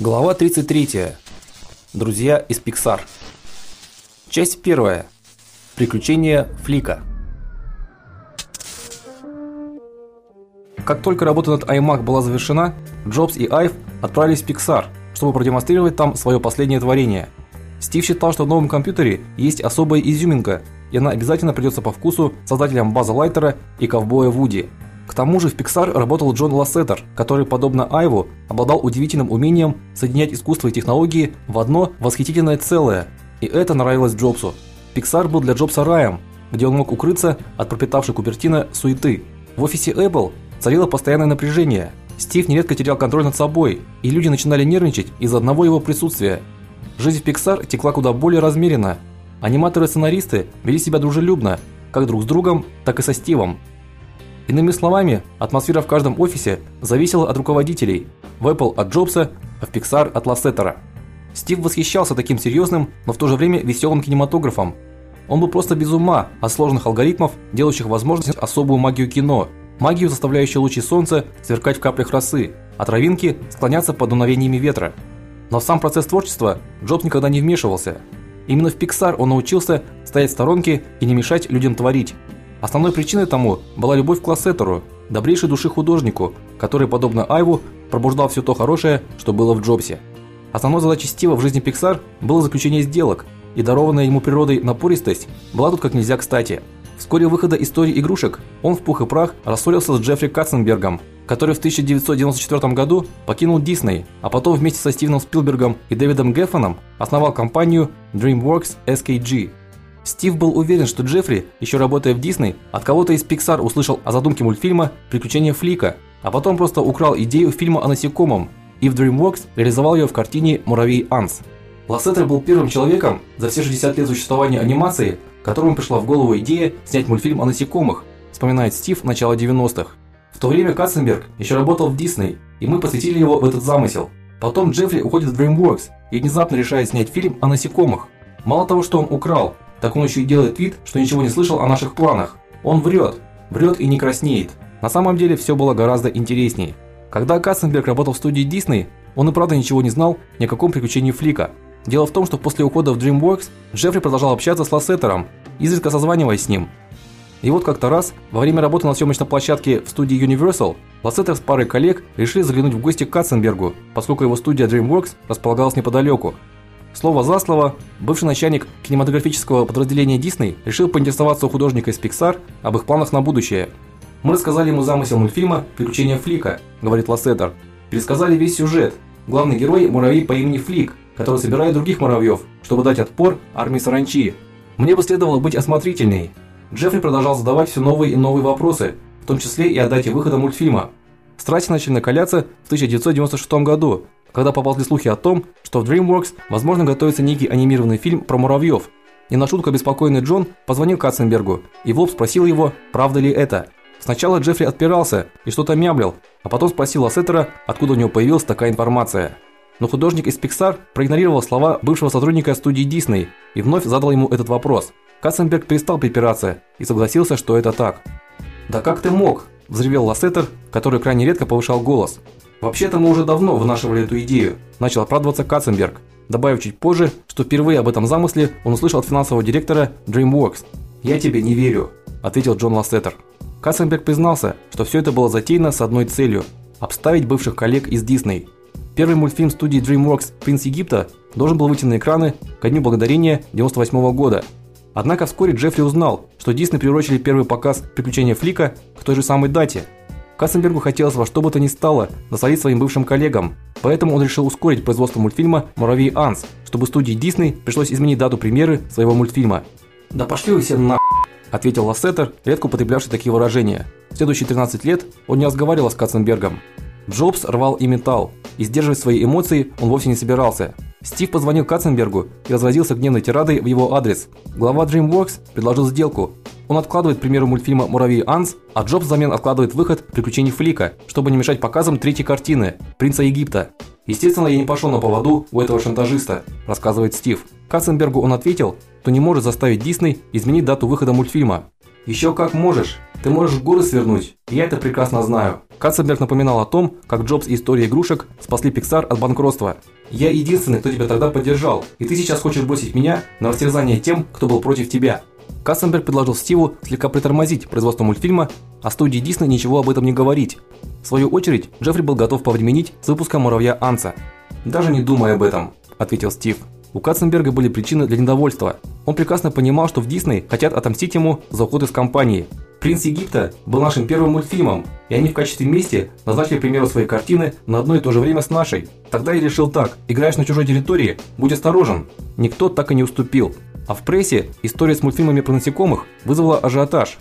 Глава 33. Друзья из Pixar. Часть 1. Приключения Флика. Как только работа над iMac была завершена, Джобс и Айв отправились в Pixar, чтобы продемонстрировать там свое последнее творение. Стив считал, что в новом компьютере есть особая изюминка, и она обязательно придется по вкусу создателям База Лайтера и ковбоя Вуди. К тому же в Pixar работал Джон Лассетер, который, подобно Айву, обладал удивительным умением соединять искусство и технологии в одно восхитительное целое. И это нравилось Джобсу. Pixar был для Джобса раем, где он мог укрыться от пропитавшей Купертино суеты. В офисе Apple царило постоянное напряжение. Стив нередко терял контроль над собой, и люди начинали нервничать из-за одного его присутствия. Жизнь в Pixar текла куда более размеренно. Аниматоры и сценаристы вели себя дружелюбно, как друг с другом, так и со Стивом. Иными словами, атмосфера в каждом офисе зависела от руководителей. В Apple от Джобса, а в Pixar от Лассетера. Стив восхищался таким серьезным, но в то же время веселым кинематографом. Он был просто без ума от сложных алгоритмов, делающих возможность особую магию кино, магию, заставляющую лучи солнца сверкать в каплях росы, а травинки склоняться под дуновениями ветра. Но в сам процесс творчества Джобс никогда не вмешивался. Именно в Pixar он научился стоять в сторонке и не мешать людям творить. Основной причиной тому была любовь к Лассетеру, добрейшей души художнику, который, подобно Айву, пробуждал все то хорошее, что было в Джобсе. Основной задачей Стива в жизни Pixar было заключение сделок, и дарованная ему природой напористость была тут как нельзя кстати. Вскоре выхода истории игрушек он в пух и прах рассорился с Джеффри Катценбергом, который в 1994 году покинул Disney, а потом вместе со Стивеном Спилбергом и Дэвидом Геффаном основал компанию DreamWorks SKG. Стив был уверен, что Джеффри, еще работая в Disney, от кого-то из Pixar услышал о задумке мультфильма Приключения Флика, а потом просто украл идею фильма о насекомом и в DreamWorks реализовал ее в картине Муравей Анс. Лассетер был первым человеком за все 60 лет существования анимации, которому пришла в голову идея снять мультфильм о насекомых, вспоминает Стив начала 90-х. В то время Катценберг еще работал в Disney, и мы посвятили его в этот замысел. Потом Джеффри уходит в DreamWorks и внезапно решает снять фильм о насекомых. Мало того, что он украл, так он еще и делает вид, что ничего не слышал о наших планах. Он врет, врет и не краснеет. На самом деле все было гораздо интереснее. Когда Катценберг работал в студии Disney, он и правда ничего не знал ни о каком приключении Флика. Дело в том, что после ухода в DreamWorks Джеффри продолжал общаться с Лассетером, изредка созваниваясь с ним. И вот как-то раз, во время работы на съемочной площадке в студии Universal, Лассетер с парой коллег решили заглянуть в гости к Катценбергу, поскольку его студия DreamWorks располагалась неподалеку. Слово за слово, бывший начальник кинематографического подразделения Disney решил поинтересоваться у художника из Pixar об их планах на будущее. Мы рассказали ему замысел мультфильма Приключения Флика, говорит Лассетер. Пересказали весь сюжет. Главный герой муравей по имени Флик, который собирает других муравьев, чтобы дать отпор армии саранчи. Мне бы следовало быть осмотрительней. Джеффри продолжал задавать все новые и новые вопросы, в том числе и о дате выхода мультфильма. Страсти начали накаляться в 1996 году, когда поползли слухи о том, что в DreamWorks возможно готовится некий анимированный фильм про муравьев. Не на шутку обеспокоенный Джон позвонил Катценбергу и в лоб спросил его, правда ли это. Сначала Джеффри отпирался и что-то мямлил, а потом спросил Ассетера, откуда у него появилась такая информация. Но художник из Pixar проигнорировал слова бывшего сотрудника студии Disney и вновь задал ему этот вопрос. Катценберг перестал припираться и согласился, что это так. "Да как ты мог?" взревел Лассетер, который крайне редко повышал голос. Вообще-то мы уже давно вынашивали эту идею, начал оправдываться Катценберг, добавив чуть позже, что впервые об этом замысле он услышал от финансового директора DreamWorks. "Я тебе не верю", ответил Джон Лассетер. Катценберг признался, что все это было затеяно с одной целью обставить бывших коллег из Disney. Первый мультфильм студии DreamWorks Принц Египта должен был выйти на экраны ко дню благодарения 98 -го года. Однако вскоре Джеффри узнал, что Disney приурочили первый показ Приключения Флика к той же самой дате Кассенбергу хотелось во что бы то ни стало насолить своим бывшим коллегам, поэтому он решил ускорить производство мультфильма Муравей Анс, чтобы студии Disney пришлось изменить дату премьеры своего мультфильма. "Да пошли вы все на", ответил Лассетер, редко употреблявший такие выражения. В следующие 13 лет он не разговаривал с Катценбергом. Джобс рвал и металл, и сдерживать свои эмоции он вовсе не собирался. Стив позвонил Катценбергу и разразился гневной тирадой в его адрес. Глава DreamWorks предложил сделку. Он откладывает премьеру мультфильма Муравей Анс, а Джобс взамен откладывает выход Приключений Флика, чтобы не мешать показам третьей картины Принца Египта. Естественно, я не пошел на поводу у этого шантажиста, рассказывает Стив. Катценбергу он ответил, что не может заставить Disney изменить дату выхода мультфильма. Еще как можешь. Ты можешь горы свернуть. Я это прекрасно знаю. Катценберг напоминал о том, как Джобс и история игрушек спасли Pixar от банкротства. Я единственный, кто тебя тогда поддержал, и ты сейчас хочешь бросить меня на растерзание тем, кто был против тебя. Катценберг предложил Стиву слегка притормозить производство мультфильма, а студии Дисней ничего об этом не говорить. В свою очередь, Джеффри был готов повременить с выпуском Муравья Анса. Даже не думай об этом, ответил Стив. У Катценберга были причины для недовольства. Он прекрасно понимал, что в Дисней хотят отомстить ему за уход из компании. Принц Египта был нашим первым мультфильмом, и они в качестве мести назначили премьеру своей картины на одно и то же время с нашей. Тогда я решил так: играешь на чужой территории, будь осторожен. Никто так и не уступил. А в прессе история с мультфильмами про насекомых вызвала ажиотаж.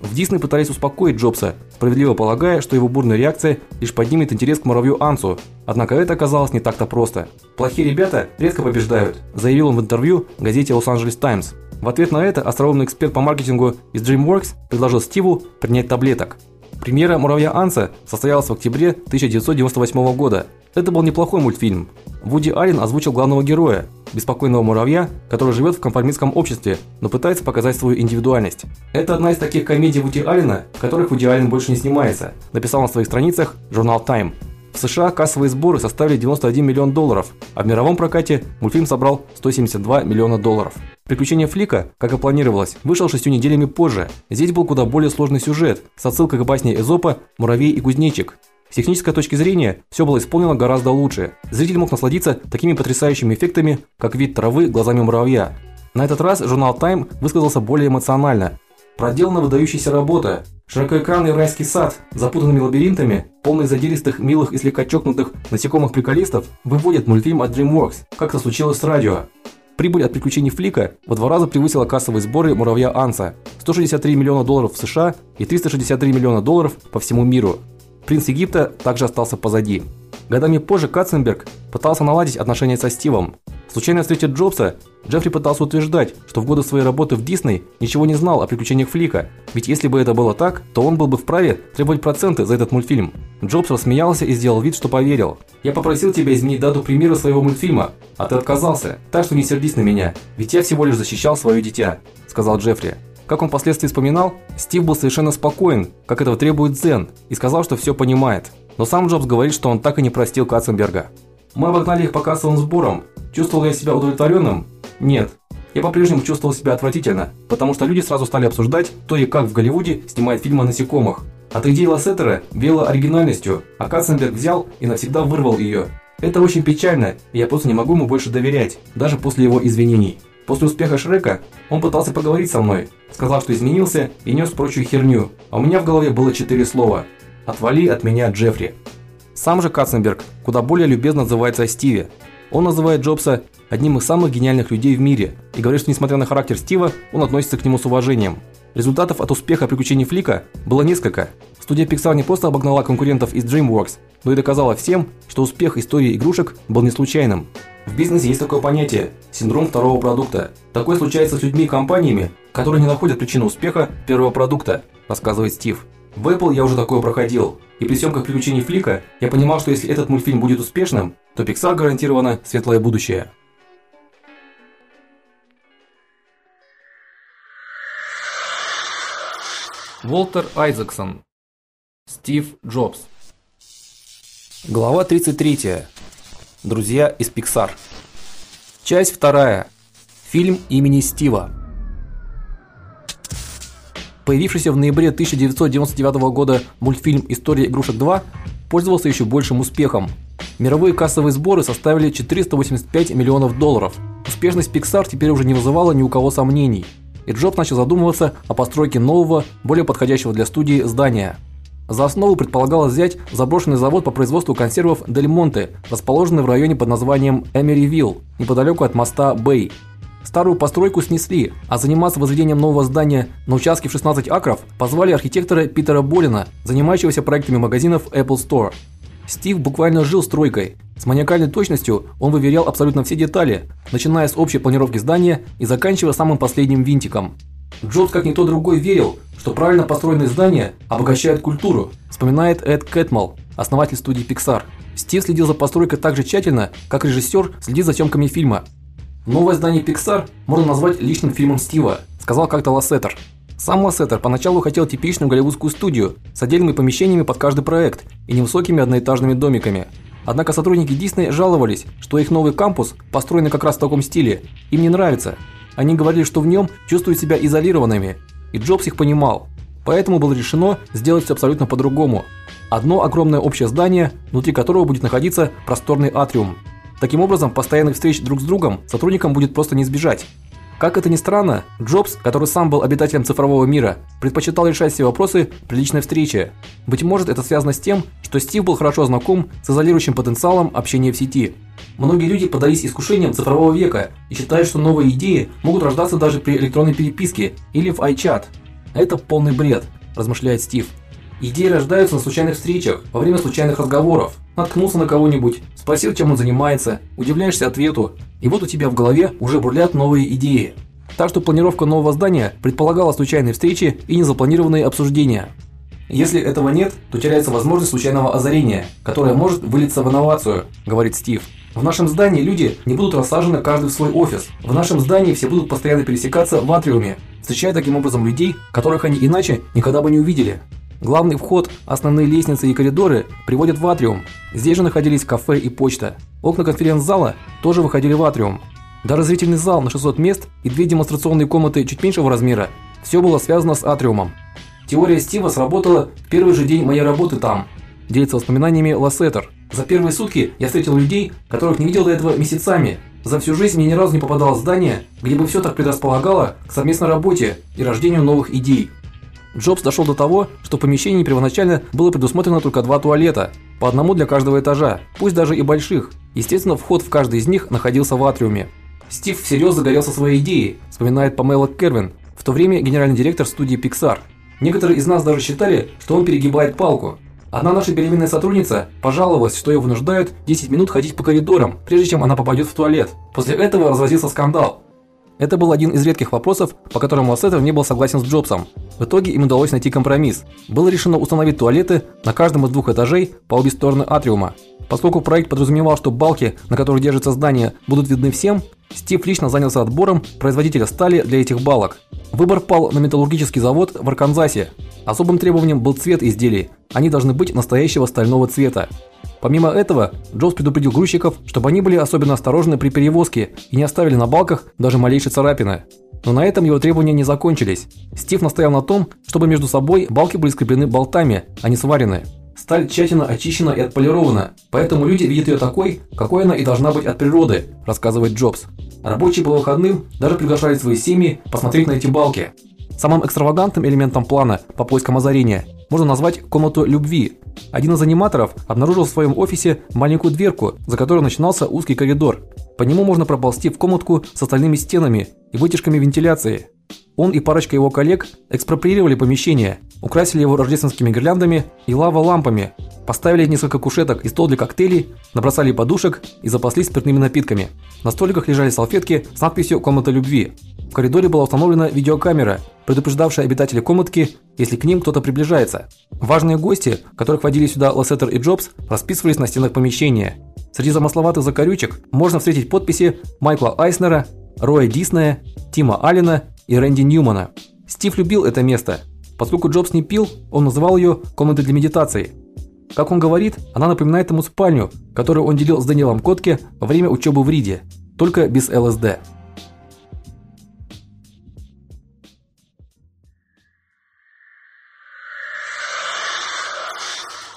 В Дисней пытались успокоить Джобса, справедливо полагая, что его бурная реакция лишь поднимет интерес к муравью Ансу. Однако это оказалось не так-то просто. Плохие ребята редко побеждают, заявил он в интервью газете Angeles Times. В ответ на это остроумный эксперт по маркетингу из DreamWorks предложил Стиву принять таблеток. Премьера Муравья Анса состоялась в октябре 1998 года. Это был неплохой мультфильм. Вуди Аллен озвучил главного героя, беспокойного муравья, который живет в конформистском обществе, но пытается показать свою индивидуальность. Это одна из таких комедий Вуди Аллена, которых Вуди Аллен больше не снимается, написал на своих страницах журнал Time. В США кассовые сборы составили 91 миллион долларов, а в мировом прокате мультфильм собрал 172 миллиона долларов. Приключения Флика, как и планировалось, вышел шестью неделями позже. Здесь был куда более сложный сюжет, с отсылкой к басне Эзопа Муравей и кузнечик. С технической точки зрения все было исполнено гораздо лучше. Зритель мог насладиться такими потрясающими эффектами, как вид травы глазами муравья. На этот раз журнал Time высказался более эмоционально. Проделана выдающаяся работа. Широкоэкранный райский сад запутанными лабиринтами, полный задиристых, милых и слегка чокнутых насекомых-приколистов, выводит мультфильм от DreamWorks, как это случилось с радио. Прибыль от приключений Флика во два раза превысила кассовые сборы Муравья Анса 163 миллиона долларов в США и 363 миллиона долларов по всему миру. Принц Египта также остался позади. Годами позже Катценберг пытался наладить отношения со Стивом. Случайно встретив Джобса, Джеффри пытался утверждать, что в годы своей работы в Дисней ничего не знал о приключениях Флика, ведь если бы это было так, то он был бы вправе требовать проценты за этот мультфильм. Джобс рассмеялся и сделал вид, что поверил. Я попросил тебя изменить дату премьеры своего мультфильма, а ты отказался. Так что не сердись на меня, ведь я всего лишь защищал свое дитя, сказал Джеффри. Как он впоследствии вспоминал, Стив был совершенно спокоен, как этого требует Дзен, и сказал, что все понимает. Но сам Джобс говорит, что он так и не простил Катценберга. Мы обогнали их по кассовым сборам. Чувствовал я себя удовлетворенным? Нет. Я по-прежнему чувствовал себя отвратительно, потому что люди сразу стали обсуждать, кто и как в Голливуде снимает фильмы о насекомых. От идеи Лассетера веяло оригинальностью, а Катценберг взял и навсегда вырвал ее. Это очень печально, и я просто не могу ему больше доверять, даже после его извинений. После успеха Шрека он пытался поговорить со мной, сказал, что изменился и нес прочую херню, а у меня в голове было четыре слова: "Отвали от меня, Джеффри". Сам же Катценберг куда более любезно называется о Стиве. Он называет Джобса одним из самых гениальных людей в мире и говорит, что несмотря на характер Стива, он относится к нему с уважением. Результатов от успеха приключений Флика было несколько. Студия Pixar не просто обогнала конкурентов из DreamWorks, но и доказала всем, что успех истории игрушек был не случайным. В бизнесе есть такое понятие синдром второго продукта. Такое случается с людьми и компаниями, которые не находят причину успеха первого продукта, рассказывает Стив. В Apple я уже такое проходил, и при съемках приключений Флика я понимал, что если этот мультфильм будет успешным, то Pixar гарантировано светлое будущее. Волтер Айзексон. Стив Джобс. Глава 33. Друзья из Pixar. Часть вторая. Фильм имени Стива. Появившийся в ноябре 1999 года мультфильм История игрушек 2 пользовался еще большим успехом. Мировые кассовые сборы составили 485 миллионов долларов. Успешность Pixar теперь уже не вызывала ни у кого сомнений. И Джобс начал задумываться о постройке нового, более подходящего для студии здания. За основу предполагалось взять заброшенный завод по производству консервов Дель Монте, расположенный в районе под названием Эмеривилл, неподалеку от моста Бэй. Старую постройку снесли, а заниматься возведением нового здания на участке в 16 акров позвали архитектора Питера Болина, занимающегося проектами магазинов Apple Store. Стив буквально жил стройкой. С маниакальной точностью он выверял абсолютно все детали, начиная с общей планировки здания и заканчивая самым последним винтиком. Джобс, как никто другой, верил, что правильно построенные здания обогащают культуру, вспоминает Эд Кэтмал, основатель студии Pixar. Стив следил за постройкой так же тщательно, как режиссер следит за съемками фильма. Новое здание Pixar можно назвать личным фильмом Стива, сказал как-то Лассетер. Сам Лассетер поначалу хотел типичную голливудскую студию с отдельными помещениями под каждый проект и невысокими одноэтажными домиками. Однако сотрудники Disney жаловались, что их новый кампус, построенный как раз в таком стиле, им не нравится. Они говорили, что в нем чувствуют себя изолированными, и Джобс их понимал. Поэтому было решено сделать все абсолютно по-другому. Одно огромное общее здание, внутри которого будет находиться просторный атриум. Таким образом, постоянных встреч друг с другом сотрудникам будет просто не избежать. Как это ни странно, Джобс, который сам был обитателем цифрового мира, предпочитал решать все вопросы при личной встрече. Быть может, это связано с тем, что Стив был хорошо знаком с изолирующим потенциалом общения в сети. Многие люди поддались искушениям цифрового века и считают, что новые идеи могут рождаться даже при электронной переписке или в iChat. Это полный бред, размышляет Стив. Идеи рождаются на случайных встречах, во время случайных разговоров. Наткнулся на кого-нибудь, спросил, чем он занимается, удивляешься ответу, и вот у тебя в голове уже бурлят новые идеи. Так что планировка нового здания предполагала случайные встречи и незапланированные обсуждения. Если этого нет, то теряется возможность случайного озарения, которое может вылиться в инновацию, говорит Стив. В нашем здании люди не будут рассажены каждый в свой офис. В нашем здании все будут постоянно пересекаться в атриуме, встречая таким образом людей, которых они иначе никогда бы не увидели. Главный вход, основные лестницы и коридоры приводят в атриум. Здесь же находились кафе и почта. Окна конференц-зала тоже выходили в атриум. Даже зрительный зал на 600 мест и две демонстрационные комнаты чуть меньшего размера все было связано с атриумом. Теория Стива сработала в первый же день моей работы там. Делится воспоминаниями Лассетер. За первые сутки я встретил людей, которых не видел до этого месяцами. За всю жизнь мне ни разу не попадалось здание, где бы все так предрасполагало к совместной работе и рождению новых идей. Джобс дошел до того, что в помещении первоначально было предусмотрено только два туалета, по одному для каждого этажа, пусть даже и больших. Естественно, вход в каждый из них находился в атриуме. Стив всерьез загорелся своей идеей, вспоминает Памела Кервин, в то время генеральный директор студии Pixar. Некоторые из нас даже считали, что он перегибает палку. Одна наша беременная сотрудница пожаловалась, что ее вынуждают 10 минут ходить по коридорам, прежде чем она попадет в туалет. После этого разразился скандал. Это был один из редких вопросов, по которым Лассетер не был согласен с Джобсом. В итоге им удалось найти компромисс. Было решено установить туалеты на каждом из двух этажей по обе стороны атриума. Поскольку проект подразумевал, что балки, на которых держится здание, будут видны всем, Стив лично занялся отбором производителя стали для этих балок. Выбор пал на металлургический завод в Арканзасе. Особым требованием был цвет изделий. Они должны быть настоящего стального цвета. Помимо этого, Джобс предупредил грузчиков, чтобы они были особенно осторожны при перевозке и не оставили на балках даже малейшей царапины. Но на этом его требования не закончились. Стив настоял на том, чтобы между собой балки были скреплены болтами, а не сварены. Сталь тщательно очищена и отполирована, поэтому люди видят ее такой, какой она и должна быть от природы, рассказывает Джобс. Рабочие по выходным даже приглашали свои семьи посмотреть на эти балки. Самым экстравагантным элементом плана по поискам озарения можно назвать комнату любви. Один из аниматоров обнаружил в своем офисе маленькую дверку, за которой начинался узкий коридор. По нему можно проползти в комнатку с остальными стенами и вытяжками вентиляции. Он и парочка его коллег экспроприировали помещение, украсили его рождественскими гирляндами и лава-лампами, поставили несколько кушеток и стол для коктейлей, набросали подушек и запаслись спиртными напитками. На столиках лежали салфетки с надписью "Комната любви". Коридоре была установлена видеокамера, предупреждавшая обитателей комнатки, если к ним кто-то приближается. Важные гости, которых водили сюда Лассетер и Джобс, расписывались на стенах помещения. Среди замысловатых закорючек можно встретить подписи Майкла Айснера, Роя Диснея, Тима Аллена и Рэнди Ньюмана. Стив любил это место. Поскольку Джобс не пил, он называл ее комнатой для медитации. Как он говорит, она напоминает ему спальню, которую он делил с Даниэлом Котке во время учебы в Риде, только без ЛСД.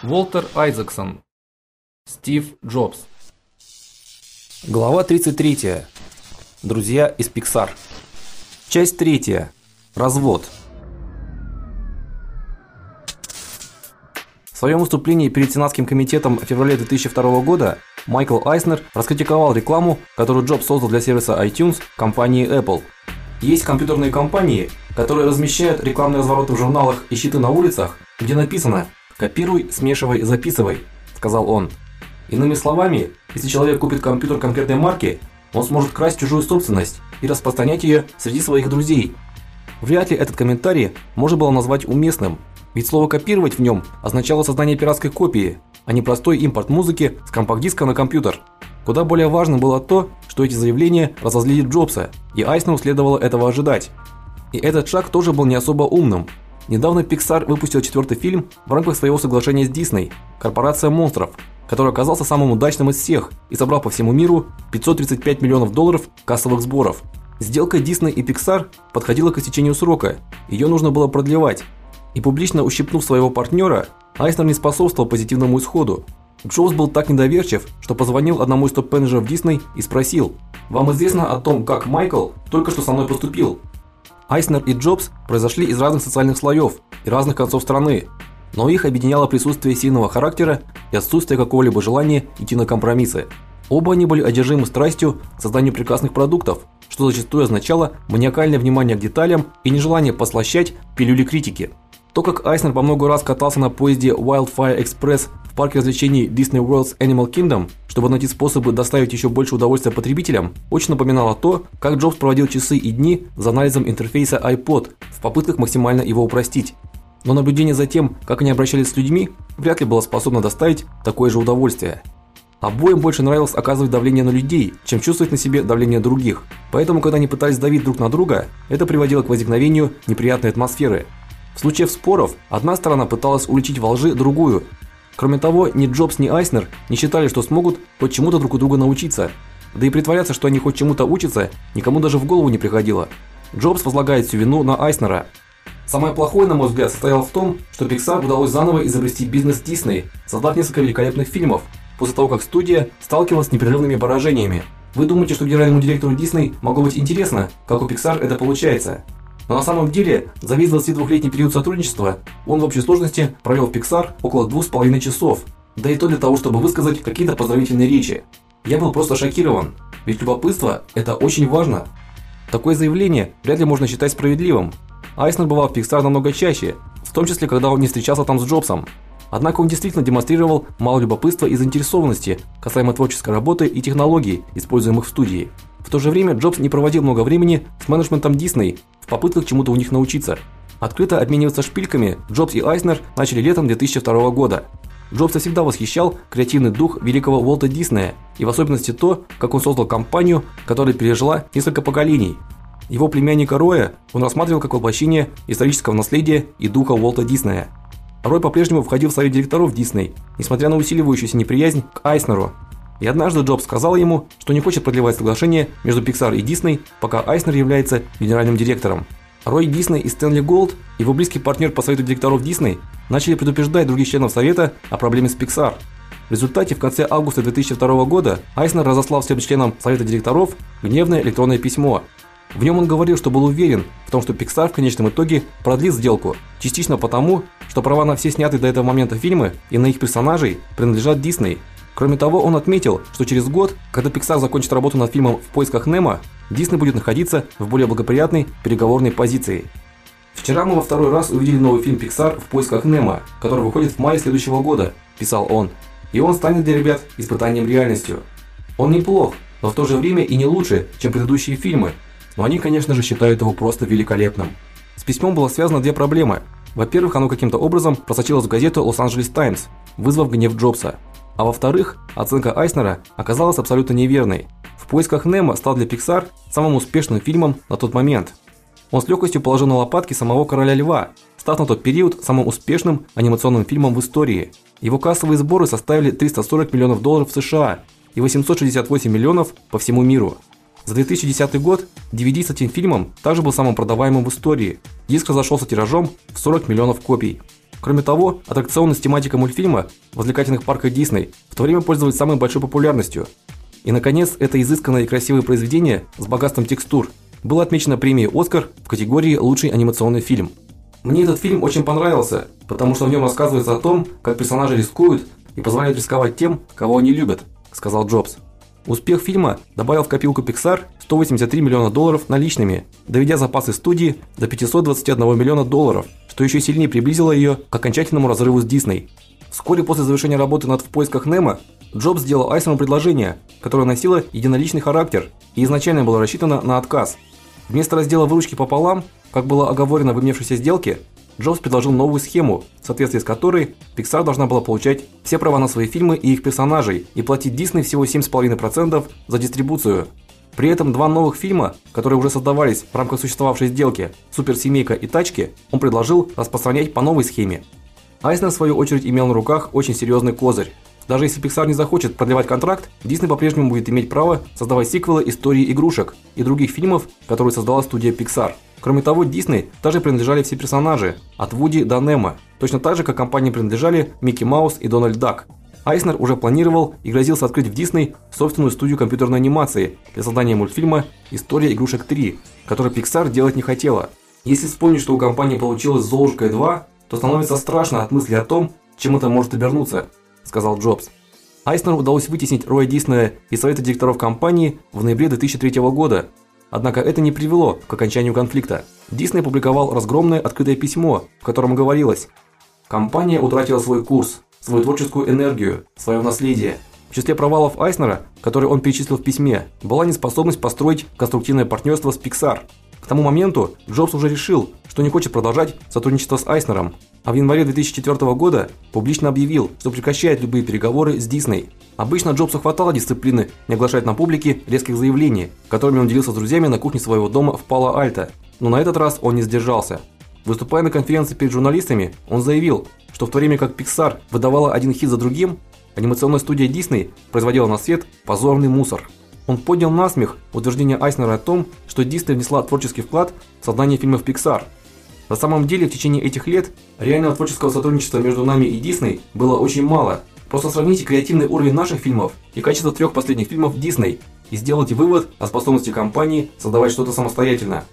Волтер Айзексон. Стив Джобс. Глава 33. Друзья из Pixar. Часть 3. Развод. В своем выступлении перед Сенатским комитетом в феврале 2002 года Майкл Айснер раскритиковал рекламу, которую Джобс создал для сервиса iTunes компании Apple. Есть компьютерные компании, которые размещают рекламные развороты в журналах и щиты на улицах, где написано Копируй, смешивай, записывай, сказал он. Иными словами, если человек купит компьютер конкретной марки, он сможет красть чужую собственность и распространять ее среди своих друзей. Вряд ли этот комментарий можно было назвать уместным, ведь слово копировать в нем означало создание пиратской копии, а не простой импорт музыки с компакт-диска на компьютер. Куда более важным было то, что эти заявления разозлили Джобса, и Айснеру следовало этого ожидать. И этот шаг тоже был не особо умным. Недавно Pixar выпустил четвертый фильм в рамках своего соглашения с Disney Корпорация монстров, который оказался самым удачным из всех и собрал по всему миру 535 миллионов долларов кассовых сборов. Сделка Disney и Pixar подходила к истечению срока. ее нужно было продлевать. И публично ущипнув своего партнера, Айснер не способствовал позитивному исходу. Джобс был так недоверчив, что позвонил одному из топ-менеджеров Disney и спросил: "Вам известно о том, как Майкл только что со мной поступил?" Айснер и Джобс произошли из разных социальных слоев и разных концов страны, но их объединяло присутствие сильного характера и отсутствие какого-либо желания идти на компромиссы. Оба они были одержимы страстью к созданию прекрасных продуктов, что зачастую означало маниакальное внимание к деталям и нежелание послащать пилюли критики. То, как Айснер по много раз катался на поезде Wildfire Express в парке развлечений Disney World's Animal Kingdom, чтобы найти способы доставить еще больше удовольствия потребителям, очень напоминало то, как Джобс проводил часы и дни за анализом интерфейса iPod в попытках максимально его упростить. Но наблюдение за тем, как они обращались с людьми, вряд ли было способно доставить такое же удовольствие. Обоим больше нравилось оказывать давление на людей, чем чувствовать на себе давление других. Поэтому, когда они пытались давить друг на друга, это приводило к возникновению неприятной атмосферы. В случае споров одна сторона пыталась уличить во лжи другую. Кроме того, ни Джобс, ни Айснер не считали, что смогут хоть чему-то друг у друга научиться. Да и притворяться, что они хоть чему-то учатся, никому даже в голову не приходило. Джобс возлагает всю вину на Айснера. Самое плохое, на мой взгляд, состояло в том, что Pixar удалось заново изобрести бизнес Disney, создав несколько великолепных фильмов, после того, как студия сталкивалась с непрерывными поражениями. Вы думаете, что генеральному директору Disney могло быть интересно, как у Pixar это получается? Но на самом деле, за весь 22-летний период сотрудничества он в общей сложности провел в Pixar около двух с половиной часов, да и то для того, чтобы высказать какие-то поздравительные речи. Я был просто шокирован, ведь любопытство это очень важно. Такое заявление вряд ли можно считать справедливым, Айснер бывал в Pixar намного чаще, в том числе, когда он не встречался там с Джобсом. Однако он действительно демонстрировал мало любопытства и заинтересованности касаемо творческой работы и технологий, используемых в студии. В то же время Джобс не проводил много времени с менеджментом Disney в попытках чему-то у них научиться. Открыто обмениваться шпильками Джобс и Айснер начали летом 2002 года. Джобса всегда восхищал креативный дух великого Уолта Диснея, и в особенности то, как он создал компанию, которая пережила несколько поколений. Его племянника Роя он рассматривал как воплощение исторического наследия и духа Уолта Диснея. Рой по-прежнему входил в совет директоров Дисней, несмотря на усиливающуюся неприязнь к Айснеру. И однажды Джобс сказал ему, что не хочет продлевать соглашение между Pixar и Disney, пока Айснер является генеральным директором. Рой Дисней и Стэнли Голд, его близкий партнер по совету директоров Disney, начали предупреждать других членов совета о проблеме с Pixar. В результате в конце августа 2002 года Айснер разослал всем членам совета директоров гневное электронное письмо, в нем он говорил, что был уверен в том, что Pixar в конечном итоге продлит сделку, частично потому, что права на все снятые до этого момента фильмы и на их персонажей принадлежат Disney. Кроме того, он отметил, что через год, когда Pixar закончит работу над фильмом В поисках Немо, Disney будет находиться в более благоприятной переговорной позиции. Вчера мы во второй раз увидели новый фильм Pixar В поисках Немо, который выходит в мае следующего года, писал он. И он станет для ребят испытанием реальностью. Он неплох, но в то же время и не лучше, чем предыдущие фильмы, но они, конечно же, считают его просто великолепным. С письмом было связано две проблемы. Во-первых, оно каким-то образом просочилось в газету Los-Angeles Times, вызвав гнев Джобса. А во-вторых, оценка Айснера оказалась абсолютно неверной. В поисках Немо стал для Pixar самым успешным фильмом на тот момент. Он с легкостью положил на лопатки самого Короля Льва, став на тот период самым успешным анимационным фильмом в истории. Его кассовые сборы составили 340 миллионов долларов в США и 868 миллионов по всему миру. За 2010 год DVD с этим фильмом также был самым продаваемым в истории. Диск разошелся тиражом в 40 миллионов копий. Кроме того, аттракционы с тематикой мультфильма в развлекательных парках Disney в то время пользовались самой большой популярностью. И наконец, это изысканное и красивое произведение с богатством текстур было отмечено премией Оскар в категории лучший анимационный фильм. Мне этот фильм очень понравился, потому что в нем рассказывается о том, как персонажи рискуют и позволяют рисковать тем, кого они любят, сказал Джобс. Успех фильма добавил в копилку Pixar 183 миллиона долларов наличными, доведя запасы студии до 521 миллиона долларов, что еще сильнее приблизило ее к окончательному разрыву с Disney. Вскоре после завершения работы над В поисках Немо, Джобс сделал Айсону предложение, которое носило единоличный характер и изначально было рассчитано на отказ. Вместо раздела выручки пополам, как было оговорено в имевшейся сделке, Джобс предложил новую схему, в соответствии с которой Pixar должна была получать все права на свои фильмы и их персонажей и платить Disney всего 7,5% за дистрибуцию. При этом два новых фильма, которые уже создавались в рамках существовавшей сделки Суперсемейка и Тачки, он предложил распространять по новой схеме. Айснер в свою очередь имел на руках очень серьезный козырь. Даже если Pixar не захочет продлевать контракт, Disney по-прежнему будет иметь право создавать сиквелы истории игрушек и других фильмов, которые создала студия Pixar. Кроме того, Disney также принадлежали все персонажи, от Вуди до Немо, точно так же, как компании принадлежали Микки Маус и Дональд Дак. Айснер уже планировал и грозился открыть в Disney собственную студию компьютерной анимации для создания мультфильма История игрушек 3, который Pixar делать не хотела. Если вспомнить, что у компании получилось с Золушкой 2, то становится страшно от мысли о том, чем это может обернуться, сказал Джобс. Айснеру удалось вытеснить Роя Диснея из совета директоров компании в ноябре 2003 года. Однако это не привело к окончанию конфликта. Дисней опубликовал разгромное открытое письмо, в котором говорилось: "Компания утратила свой курс, свою творческую энергию, свое наследие. В числе провалов Айснера, которые он перечислил в письме, была неспособность построить конструктивное партнерство с Pixar. К тому моменту Джобс уже решил, что не хочет продолжать сотрудничество с Айснером, а в январе 2004 года публично объявил, что прекращает любые переговоры с Disney. Обычно Джобсу хватало дисциплины не оглашать на публике резких заявлений, которыми он делился с друзьями на кухне своего дома в Пало-Альто, но на этот раз он не сдержался. Выступая на конференции перед журналистами, он заявил, что в то время как Pixar выдавала один хит за другим, анимационная студия Disney производила на свет позорный мусор. Он поднял насмех утверждение Айснера о том, что Disney внесла творческий вклад в создание фильмов Pixar. На самом деле, в течение этих лет реального творческого сотрудничества между нами и Disney было очень мало. Просто сравните креативный уровень наших фильмов и качество трех последних фильмов Disney и сделайте вывод о способности компании создавать что-то самостоятельно.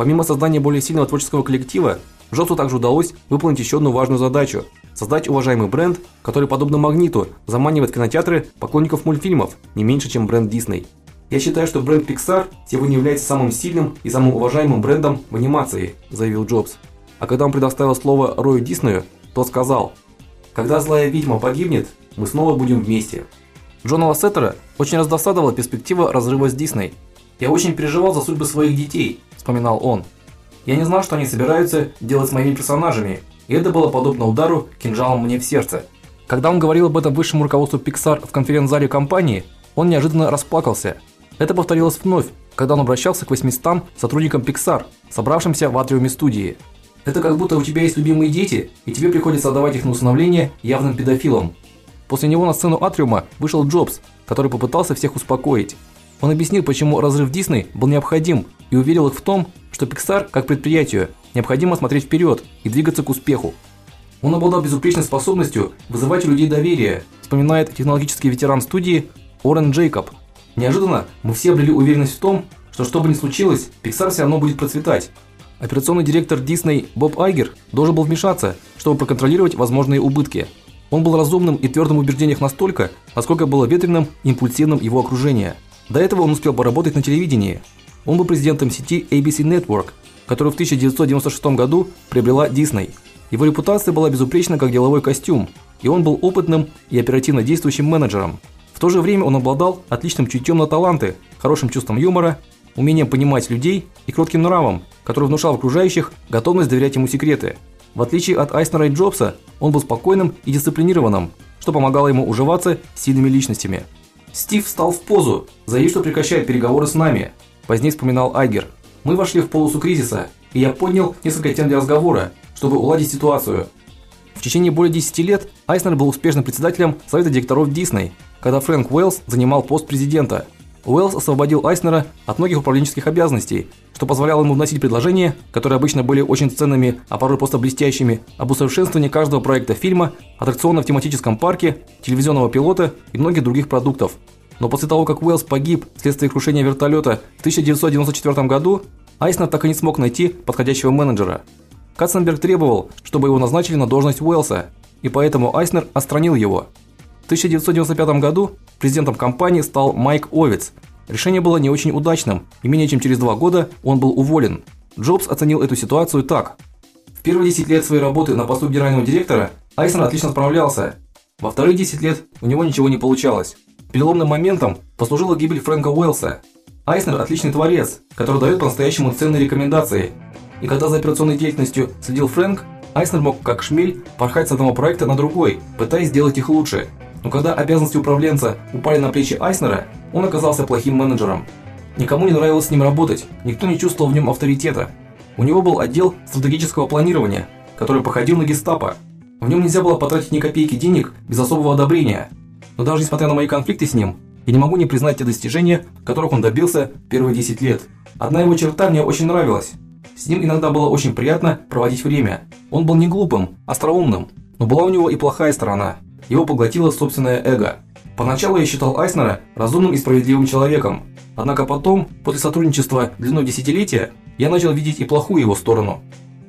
Помимо создания более сильного творческого коллектива, Джобсу также удалось выполнить еще одну важную задачу создать уважаемый бренд, который подобно магниту заманивает кинотеатры поклонников мультфильмов, не меньше, чем бренд Disney. Я считаю, что бренд Pixar сегодня является самым сильным и самым уважаемым брендом в анимации, заявил Джобс. А когда он предоставил слово Рою Диснею, тот сказал: "Когда злая ведьма погибнет, мы снова будем вместе". Джона Лассетера очень раздосадовала перспектива разрыва с Disney. "Я очень переживал за судьбы своих детей", вспоминал он. "Я не знал, что они собираются делать с моими персонажами, и это было подобно удару кинжалом мне в сердце". Когда он говорил об этом высшему руководству Pixar в конференц-зале компании, он неожиданно расплакался. Это повторилось вновь, когда он обращался к 800 сотрудникам Pixar, собравшимся в атриуме студии. Это как будто у тебя есть любимые дети, и тебе приходится отдавать их на усыновление явным педофилам. После него на сцену атриума вышел Джобс, который попытался всех успокоить. Он объяснил, почему разрыв Disney был необходим, и уверил их в том, что Pixar, как предприятию, необходимо смотреть вперед и двигаться к успеху. Он обладал безупречной способностью вызывать у людей доверие, вспоминает технологический ветеран студии Орен Джейкоб. Неожиданно мы все обрели уверенность в том, что что бы ни случилось, Pixar все равно будет процветать. Операционный директор Disney Боб Айгер должен был вмешаться, чтобы проконтролировать возможные убытки. Он был разумным и твердым в убеждениях настолько, насколько было ветреным и импульсивным его окружение. До этого он успел поработать на телевидении. Он был президентом сети ABC Network, которую в 1996 году приобрела Disney. Его репутация была безупречна как деловой костюм, и он был опытным и оперативно действующим менеджером. В то же время он обладал отличным чутьем на таланты, хорошим чувством юмора, умением понимать людей и кротким нравом, который внушал окружающих готовность доверять ему секреты. В отличие от Айснера и Джобса, он был спокойным и дисциплинированным, что помогало ему уживаться с сильными личностями. Стив встал в позу, заявив, что прекращает переговоры с нами. Позднее вспоминал Айгер. Мы вошли в полосу кризиса, и я поднял несколько тем для разговора, чтобы уладить ситуацию. В течение более 10 лет Айснер был успешным председателем совета директоров Disney когда Фрэнк Уэллс занимал пост президента. Уэллс освободил Айснера от многих управленческих обязанностей, что позволяло ему вносить предложения, которые обычно были очень ценными, а порой просто блестящими, об усовершенствовании каждого проекта фильма, аттракциона в тематическом парке, телевизионного пилота и многих других продуктов. Но после того, как Уэллс погиб вследствие крушения вертолета в 1994 году, Айснер так и не смог найти подходящего менеджера. Катценберг требовал, чтобы его назначили на должность Уэллса, и поэтому Айснер отстранил его. 1995 году президентом компании стал Майк Овец. Решение было не очень удачным, и менее чем через два года он был уволен. Джобс оценил эту ситуацию так: В первые 10 лет своей работы на посту генерального директора Айсон отлично справлялся. Во вторые 10 лет у него ничего не получалось. Переломным моментом послужила гибель Фрэнка Уэллса. Айснер отличный творец, который дает по-настоящему ценные рекомендации. И когда за операционной деятельностью следил Фрэнк, Айснер мог как шмель порхать с одного проекта на другой, пытаясь сделать их лучше. Но когда обязанности управленца упали на плечи Айснера, он оказался плохим менеджером. Никому не нравилось с ним работать, никто не чувствовал в нем авторитета. У него был отдел стратегического планирования, который походил на гестапо. В нем нельзя было потратить ни копейки денег без особого одобрения. Но даже несмотря на мои конфликты с ним, я не могу не признать те достижения, которых он добился первые 10 лет. Одна его черта мне очень нравилась. С ним иногда было очень приятно проводить время. Он был не глупым, остроумным, но была у него и плохая сторона. Его поглотило собственное эго. Поначалу я считал Айснера разумным и справедливым человеком. Однако потом, после сотрудничества длиной десятилетия, я начал видеть и плохую его сторону.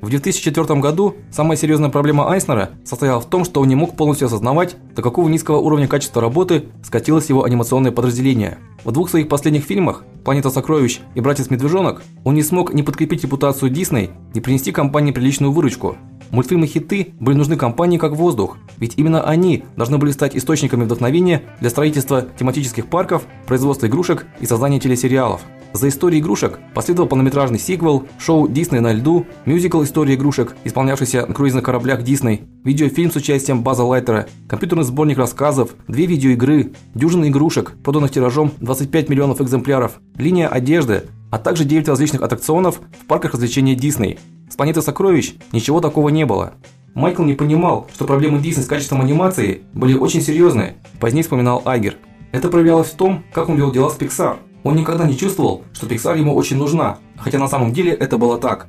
В 2004 году самая серьезная проблема Айснера состояла в том, что он не мог полностью осознавать, до какого низкого уровня качества работы скатилось его анимационное подразделение. В двух своих последних фильмах Планета сокровищ и Братец Медвежонок он не смог ни подкрепить репутацию Дисней, ни принести компании приличную выручку. Мультфильмы хиты были нужны компании как воздух, ведь именно они должны были стать источниками вдохновения для строительства тематических парков, производства игрушек и создания телесериалов. За историей игрушек последовал полнометражный сиквел, шоу Дисней на льду, мюзикл История игрушек, исполнявшийся на круизных кораблях Дисней, видеофильм с участием База Лайтера, компьютерный сборник рассказов, две видеоигры, дюжина игрушек, проданных тиражом 25 миллионов экземпляров, линия одежды, а также 9 различных аттракционов в парках развлечений Дисней. С планеты сокровищ ничего такого не было. Майкл не понимал, что проблемы Дисней с качеством анимации были очень серьезные. Позднее вспоминал Айгер. Это проявлялось в том, как он вел дела с Pixar. Он никогда не чувствовал, что Pixar ему очень нужна, хотя на самом деле это было так.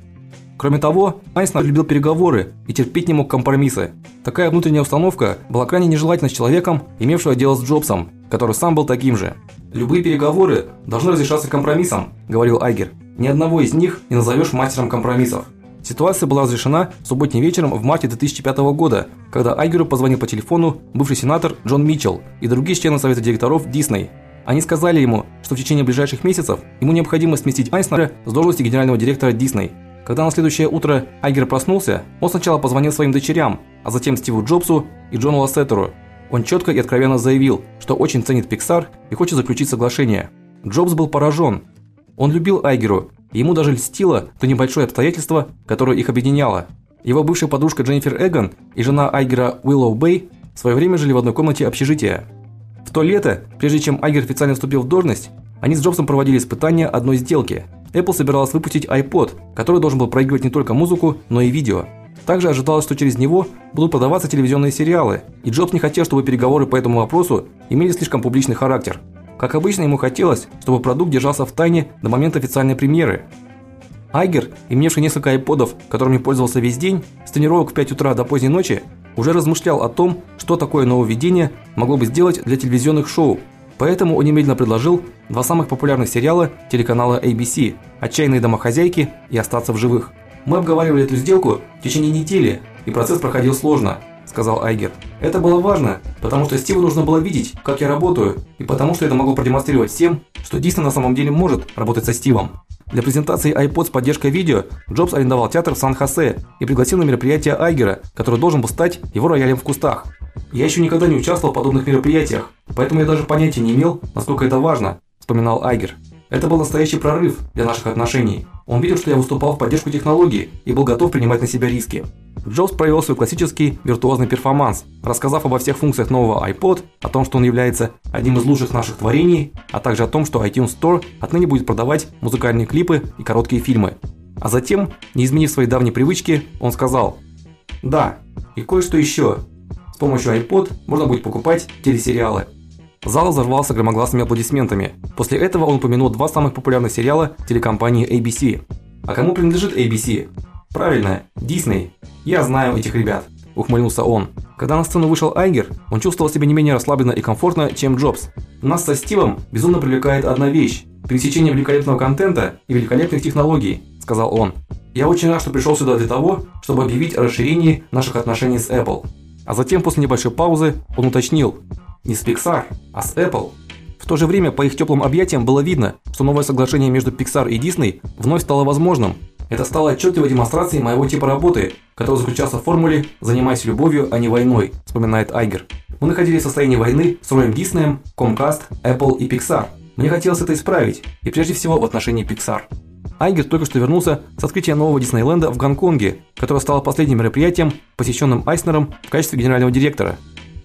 Кроме того, Айснер любил переговоры и терпеть не мог компромиссы. Такая внутренняя установка была крайне нежелательна с человеком, имевшим дело с Джобсом, который сам был таким же. Любые переговоры должны разрешаться компромиссом, говорил Айгер. Ни одного из них не назовешь мастером компромиссов. Ситуация была разрешена субботним вечером в марте 2005 года, когда Айгеру позвонил по телефону бывший сенатор Джон Митчелл и другие члены совета директоров Disney. Они сказали ему, что в течение ближайших месяцев ему необходимо сместить Айснера с должности генерального директора Disney. Когда на следующее утро Айгер проснулся, он сначала позвонил своим дочерям, а затем Стиву Джобсу и Джону Лассетеру. Он четко и откровенно заявил, что очень ценит Pixar и хочет заключить соглашение. Джобс был поражен. Он любил Айгеру, и ему даже льстило то небольшое обстоятельство, которое их объединяло. Его бывшая подружка Дженнифер Эгон и жена Айгера Уиллоу Бэй в свое время жили в одной комнате общежития. То лето, прежде чем Айгер официально вступил в должность, они с Джобсом проводили испытания одной сделки. Apple собиралась выпустить iPod, который должен был проигрывать не только музыку, но и видео. Также ожидалось, что через него будут продаваться телевизионные сериалы, и Джобс не хотел, чтобы переговоры по этому вопросу имели слишком публичный характер. Как обычно, ему хотелось, чтобы продукт держался в тайне до момента официальной премьеры. Айгер, имевший несколько айподов, которыми пользовался весь день, с тренировок в 5 утра до поздней ночи, уже размышлял о том, что такое нововведение могло бы сделать для телевизионных шоу. Поэтому он немедленно предложил два самых популярных сериала телеканала ABC: Отчаянные домохозяйки и Остаться в живых. Мы обговаривали эту сделку в течение недели, и процесс проходил сложно, сказал Айгер. Это было важно, потому что Стиву нужно было видеть, как я работаю, и потому что это могло продемонстрировать всем, что Дисней на самом деле может работать со Стивом. Для презентации iPod с поддержкой видео Джобс арендовал театр в Сан-Хосе и пригласил на мероприятие Айгера, который должен был стать его роялем в кустах. Я еще никогда не участвовал в подобных мероприятиях, поэтому я даже понятия не имел, насколько это важно, вспоминал Айгер. Это был настоящий прорыв для наших отношений. Он видел, что я выступал в поддержку технологии и был готов принимать на себя риски. Джобс провел свой классический виртуозный перформанс, рассказав обо всех функциях нового iPod, о том, что он является одним из лучших наших творений, а также о том, что iTunes Store отныне будет продавать музыкальные клипы и короткие фильмы. А затем, не изменив свои давние привычки, он сказал: "Да, и кое-что еще. С помощью iPod можно будет покупать телесериалы". Зал взорвался громогласными аплодисментами. После этого он упомянул два самых популярных сериала телекомпании ABC. А кому принадлежит ABC? Правильно, Disney. Я знаю этих ребят, ухмыльнулся он. Когда на сцену вышел Айгер, он чувствовал себя не менее расслабленно и комфортно, чем Джобс. Нас со Стивом безумно привлекает одна вещь пересечение великолепного контента и великолепных технологий, сказал он. Я очень рад, что пришел сюда для того, чтобы объявить о расширении наших отношений с Apple. А затем после небольшой паузы он уточнил: не с Pixar, а с Apple. В то же время по их теплым объятиям было видно, что новое соглашение между Pixar и Disney вновь стало возможным. Это стало отчетливой демонстрацией моего типа работы, который заключался в формуле «занимайся любовью, а не войной», вспоминает Айгер. Мы находились в состоянии войны с роем Disney, Comcast, Apple и Pixar. Мне хотелось это исправить, и прежде всего в отношении Pixar. Айгер только что вернулся с открытия нового Диснейленда в Гонконге, которое стало последним мероприятием, посещенным Айснером в качестве генерального директора.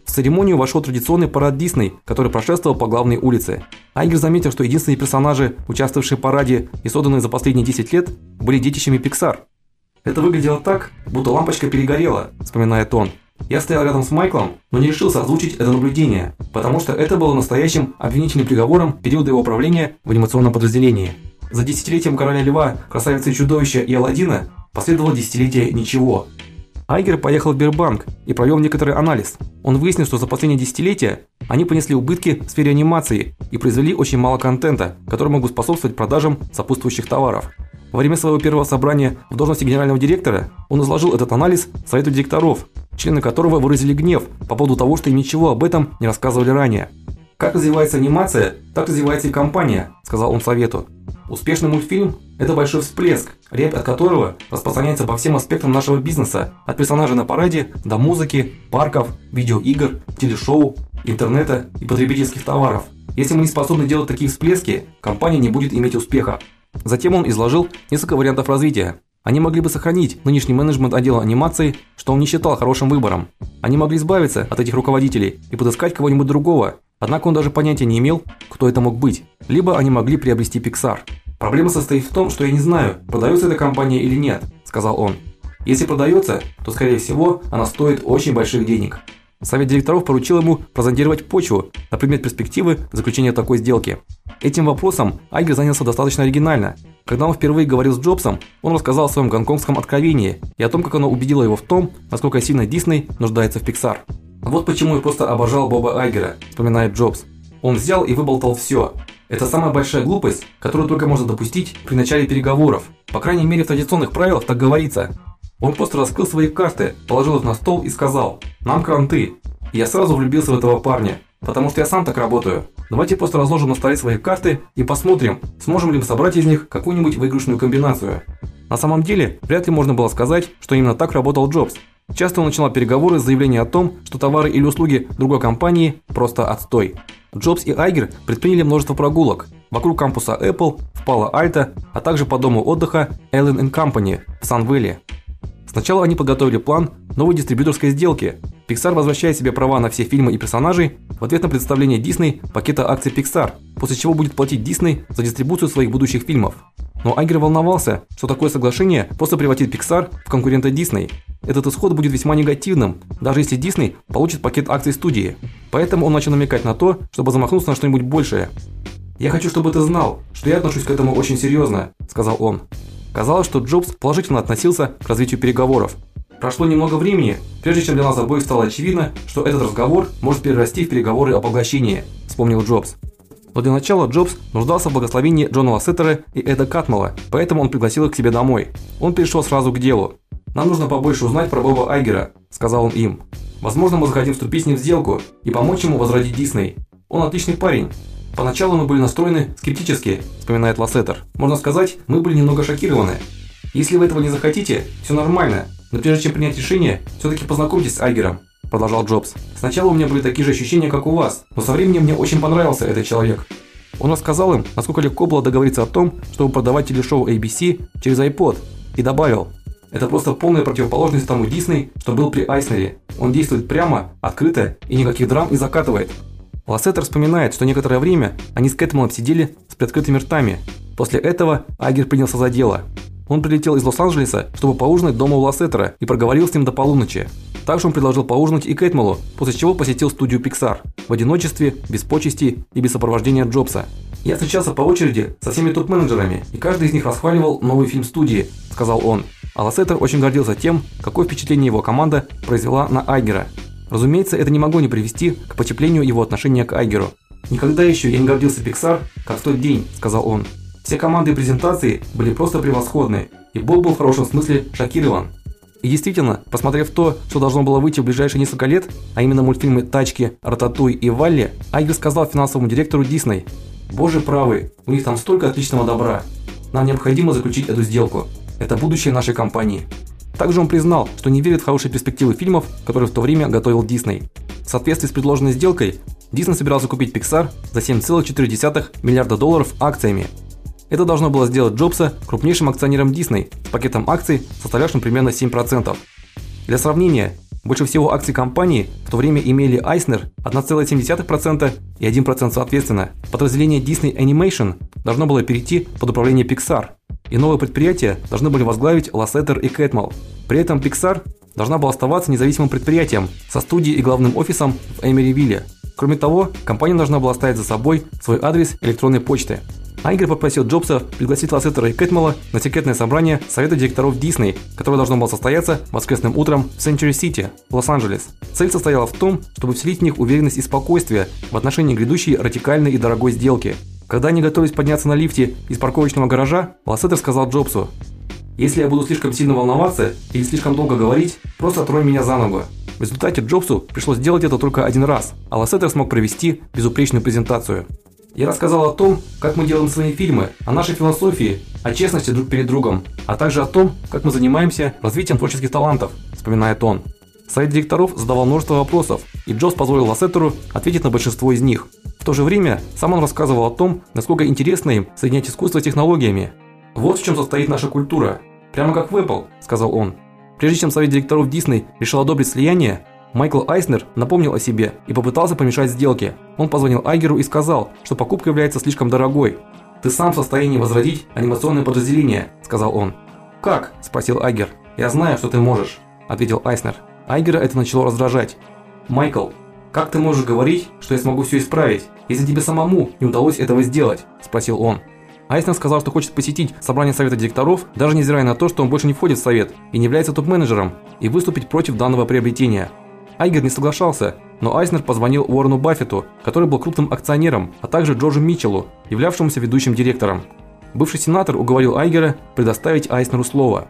В церемонию вошел традиционный парад Дисней, который прошествовал по главной улице. Айгер заметил, что единственные персонажи, участвовавшие в параде и созданные за последние 10 лет, были детищами Pixar. Это выглядело так, будто лампочка перегорела, вспоминает он. Я стоял рядом с Майклом, но не решился озвучить это наблюдение, потому что это было настоящим обвинительным приговором периода его правления в анимационном подразделении. За десятилетием Короля Льва, Красавицы и Чудовища и Аладдина последовало десятилетие ничего. Айгер поехал в Бирбанк и провел некоторый анализ. Он выяснил, что за последние десятилетия они понесли убытки в сфере анимации и произвели очень мало контента, который мог бы способствовать продажам сопутствующих товаров. Во время своего первого собрания в должности генерального директора он изложил этот анализ совету директоров, члены которого выразили гнев по поводу того, что им ничего об этом не рассказывали ранее. Как развивается анимация, так развивается и компания, сказал он совету. Успешный мультфильм это большой всплеск, рябь от которого распространяется по всем аспектам нашего бизнеса, от персонажей на параде до музыки, парков, видеоигр, телешоу, интернета и потребительских товаров. Если мы не способны делать такие всплески, компания не будет иметь успеха. Затем он изложил несколько вариантов развития. Они могли бы сохранить нынешний менеджмент отдела анимации, что он не считал хорошим выбором. Они могли избавиться от этих руководителей и подыскать кого-нибудь другого. Однако он даже понятия не имел, кто это мог быть. Либо они могли приобрести Pixar. Проблема состоит в том, что я не знаю, продается эта компания или нет, сказал он. Если продается, то скорее всего, она стоит очень больших денег. Совет директоров поручил ему прозондировать почву на предмет перспективы заключения такой сделки. Этим вопросом Айгер занялся достаточно оригинально. Когда он впервые говорил с Джобсом, он рассказал о своем гонконгском откровении и о том, как оно убедило его в том, насколько сильно Дисней нуждается в Pixar. Вот почему я просто обожал Боба Айгера, вспоминает Джобс. Он взял и выболтал все. Это самая большая глупость, которую только можно допустить при начале переговоров. По крайней мере, в традиционных правилах так говорится. Он просто раскрыл свои карты, положил их на стол и сказал: "Нам кранты". И я сразу влюбился в этого парня, потому что я сам так работаю. Давайте просто разложим на столе свои карты и посмотрим, сможем ли мы собрать из них какую-нибудь выигрышную комбинацию. На самом деле, вряд ли можно было сказать, что именно так работал Джобс. Часто он начинал переговоры с заявлением о том, что товары или услуги другой компании просто отстой. Джобс и Айгер предприняли множество прогулок вокруг кампуса Apple, в Пало-Альто, а также по дому отдыха Allen Company в Сан-Вэлли. Сначала они подготовили план новой дистрибьюторской сделки. Pixar возвращает себе права на все фильмы и персонажей в ответ на представление Disney пакета акций Pixar, после чего будет платить Disney за дистрибуцию своих будущих фильмов. Но Айгер волновался, что такое соглашение просто превратит Pixar в конкурента Disney. Этот исход будет весьма негативным, даже если Disney получит пакет акций студии. Поэтому он начал намекать на то, чтобы замахнуться на что-нибудь большее. "Я хочу, чтобы ты знал, что я отношусь к этому очень серьезно», – сказал он. Казалось, что Джобс положительно относился к развитию переговоров. Прошло немного времени, прежде чем для нас обоих стало очевидно, что этот разговор может перерасти в переговоры о поглощении, вспомнил Джобс. Но для начала Джобс нуждался в благословении Джона Лассетера и Эда Катмала, поэтому он пригласил их к себе домой. Он перешел сразу к делу. Нам нужно побольше узнать про Боба Айгера, сказал он им. Возможно, мы захотим вступить с ним в сделку и помочь ему возродить Дисней. Он отличный парень. Поначалу мы были настроены скептически, вспоминает Лассетер. Можно сказать, мы были немного шокированы. Если вы этого не захотите, все нормально. Но прежде чем принять решение, все таки познакомьтесь с Айгером, продолжал Джобс. Сначала у меня были такие же ощущения, как у вас, но со временем мне очень понравился этот человек. Он рассказал им, насколько легко было договориться о том, чтобы продавать телешоу ABC через iPod, и добавил: "Это просто полная противоположность тому Дисней, что был при Айснере. Он действует прямо, открыто и никаких драм не закатывает. Лассетер вспоминает, что некоторое время они с Кэтманом сидели с приоткрытыми ртами. После этого Агер принялся за дело. Он прилетел из Лос-Анджелеса, чтобы поужинать дома у Лассетера и проговорил с ним до полуночи. Также он предложил поужинать и Кэтмелу, после чего посетил студию Pixar в одиночестве, без почести и без сопровождения Джобса. Я встречался по очереди со всеми топ-менеджерами, и каждый из них расхваливал новый фильм студии, сказал он. А Лассетер очень гордился тем, какое впечатление его команда произвела на Айгера. Разумеется, это не могло не привести к потеплению его отношения к Айгеру. Никогда еще я не гордился Pixar, как в тот день, сказал он. Все команды презентации были просто превосходные, и Боб был в хорошем смысле шокирован. И действительно, посмотрев то, что должно было выйти в ближайшие несколько лет, а именно мультфильмы Тачки, Рататуй и Валли, Айгер сказал финансовому директору Дисней: "Боже правый, у них там столько отличного добра. Нам необходимо заключить эту сделку. Это будущее нашей компании". Также он признал, что не верит в хорошие перспективы фильмов, которые в то время готовил Дисней. В соответствии с предложенной сделкой, Дисней собирался купить Pixar за 7,4 миллиарда долларов акциями. Это должно было сделать Джобса крупнейшим акционером Дисней с пакетом акций, составлявшим примерно 7%. Для сравнения, Больше всего акций компании в то время имели Eisner 1,7% и 1% соответственно. Подразделение Disney Animation должно было перейти под управление Pixar, и новое предприятие должны были возглавить Lasseter и Catmull. При этом Pixar должна была оставаться независимым предприятием со студией и главным офисом в Эмеривилле. Кроме того, компания должна была оставить за собой свой адрес электронной почты. Айгер попросил Джобса пригласить Лассетера и Кэтмела на секретное собрание совета директоров Disney, которое должно было состояться воскресным утром в Сенчури-Сити, Лос-Анджелес. Цель состояла в том, чтобы вселить в них уверенность и спокойствие в отношении грядущей радикальной и дорогой сделки. Когда они готовились подняться на лифте из парковочного гаража, Лассетер сказал Джобсу: "Если я буду слишком сильно волноваться или слишком долго говорить, просто отрой меня за ногу". В результате Джобсу пришлось сделать это только один раз, а Лассетер смог провести безупречную презентацию. Я рассказал о том, как мы делаем свои фильмы, о нашей философии, о честности друг перед другом, а также о том, как мы занимаемся развитием творческих талантов, вспоминает он. Совет директоров задавал множество вопросов, и Джобс позволил Лассетеру ответить на большинство из них. В то же время сам он рассказывал о том, насколько интересно им соединять искусство с технологиями. Вот в чем состоит наша культура. Прямо как в Apple, сказал он. Прежде чем совет директоров Disney решил одобрить слияние, Майкл Айснер напомнил о себе и попытался помешать сделке. Он позвонил Айгеру и сказал, что покупка является слишком дорогой. Ты сам в состоянии возродить анимационное подразделение, сказал он. Как? спросил Айгер. Я знаю, что ты можешь, ответил Айснер. Айгера это начало раздражать. Майкл, как ты можешь говорить, что я смогу все исправить, если тебе самому не удалось этого сделать? спросил он. Айснер сказал, что хочет посетить собрание совета директоров, даже невзирая на то, что он больше не входит в совет и не является топ-менеджером, и выступить против данного приобретения. Айгер не соглашался, но Айснер позвонил Уоррену Баффету, который был крупным акционером, а также Джорджу Митчеллу, являвшемуся ведущим директором. Бывший сенатор уговорил Айгера предоставить Айснеру слово.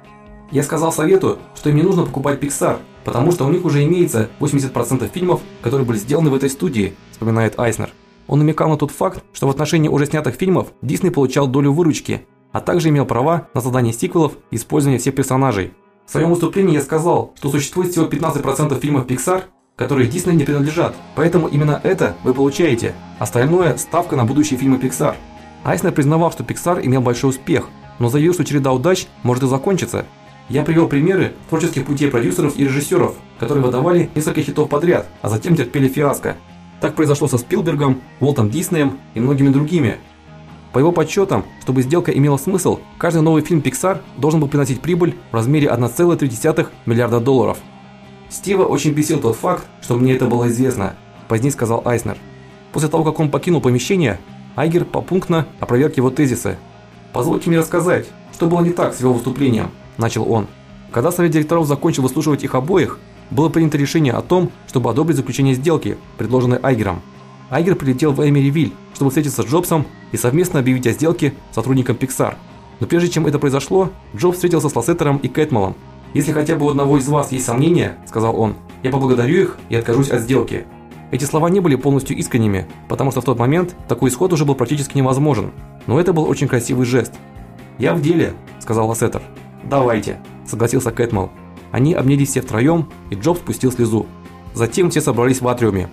Я сказал совету, что им не нужно покупать Pixar, потому что у них уже имеется 80% фильмов, которые были сделаны в этой студии, вспоминает Айснер. Он намекал на тот факт, что в отношении уже снятых фильмов Дисней получал долю выручки, а также имел права на создание сиквелов и использование всех персонажей. В своем выступлении я сказал, что существует всего 15% фильмов Pixar, которые Disney не принадлежат. Поэтому именно это вы получаете. Остальное ставка на будущие фильмы Pixar. Айснер признавал, что Pixar имел большой успех, но заявил, что череда удач может и закончиться. Я привел примеры творческих путей продюсеров и режиссеров, которые выдавали несколько хитов подряд, а затем терпели фиаско. Так произошло со Спилбергом, Уолтом Диснеем и многими другими. По его подсчетам, чтобы сделка имела смысл, каждый новый фильм Pixar должен был приносить прибыль в размере 1,3 миллиарда долларов. Стива очень бесил тот факт, что мне это было известно, позднее сказал Айснер. После того, как он покинул помещение, Айгер попунктно опроверг его тезисы. Позвольте мне рассказать, что было не так с его выступлением, начал он. Когда совет директоров закончил выслушивать их обоих, было принято решение о том, чтобы одобрить заключение сделки, предложенной Айгером. Айгер прилетел в Эмеривиль, чтобы встретиться с Джобсом и совместно объявить о сделке сотрудникам Pixar. Но прежде чем это произошло, Джобс встретился с Лассетером и Кэтмалом. "Если хотя бы у одного из вас есть сомнения", сказал он. "Я поблагодарю их и откажусь от сделки". Эти слова не были полностью искренними, потому что в тот момент такой исход уже был практически невозможен. Но это был очень красивый жест. "Я в деле", сказал Лассетер. "Давайте", согласился Кэтмал. Они обнялись все втроем, и Джобс спустил слезу. Затем все собрались в атриуме.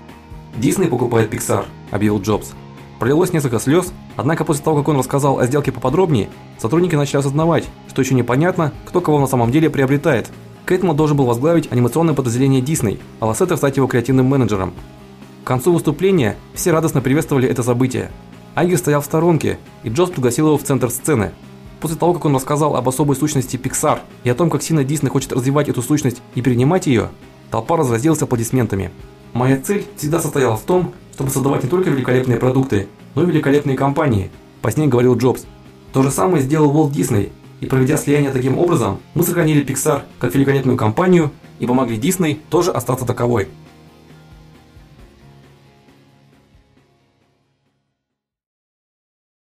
Дисней покупает Pixar, объявил Джобс. Пролилось несколько слез, однако после того, как он рассказал о сделке поподробнее, сотрудники начали осознавать, что еще непонятно, кто кого на самом деле приобретает. Кэтман должен был возглавить анимационное подразделение Disney, а Лассетер стать его креативным менеджером. К концу выступления все радостно приветствовали это событие. Айгер стоял в сторонке, и Джобс пригласил его в центр сцены. После того, как он рассказал об особой сущности Pixar и о том, как сильно Disney хочет развивать эту сущность и перенимать ее, толпа разразилась аплодисментами. Моя цель всегда состояла в том, чтобы создавать не только великолепные продукты, но и великолепные компании, позднее говорил Джобс. То же самое сделал Walt Disney, и проведя слияние таким образом, мы сохранили Pixar как великолепную компанию и помогли Disney тоже остаться таковой.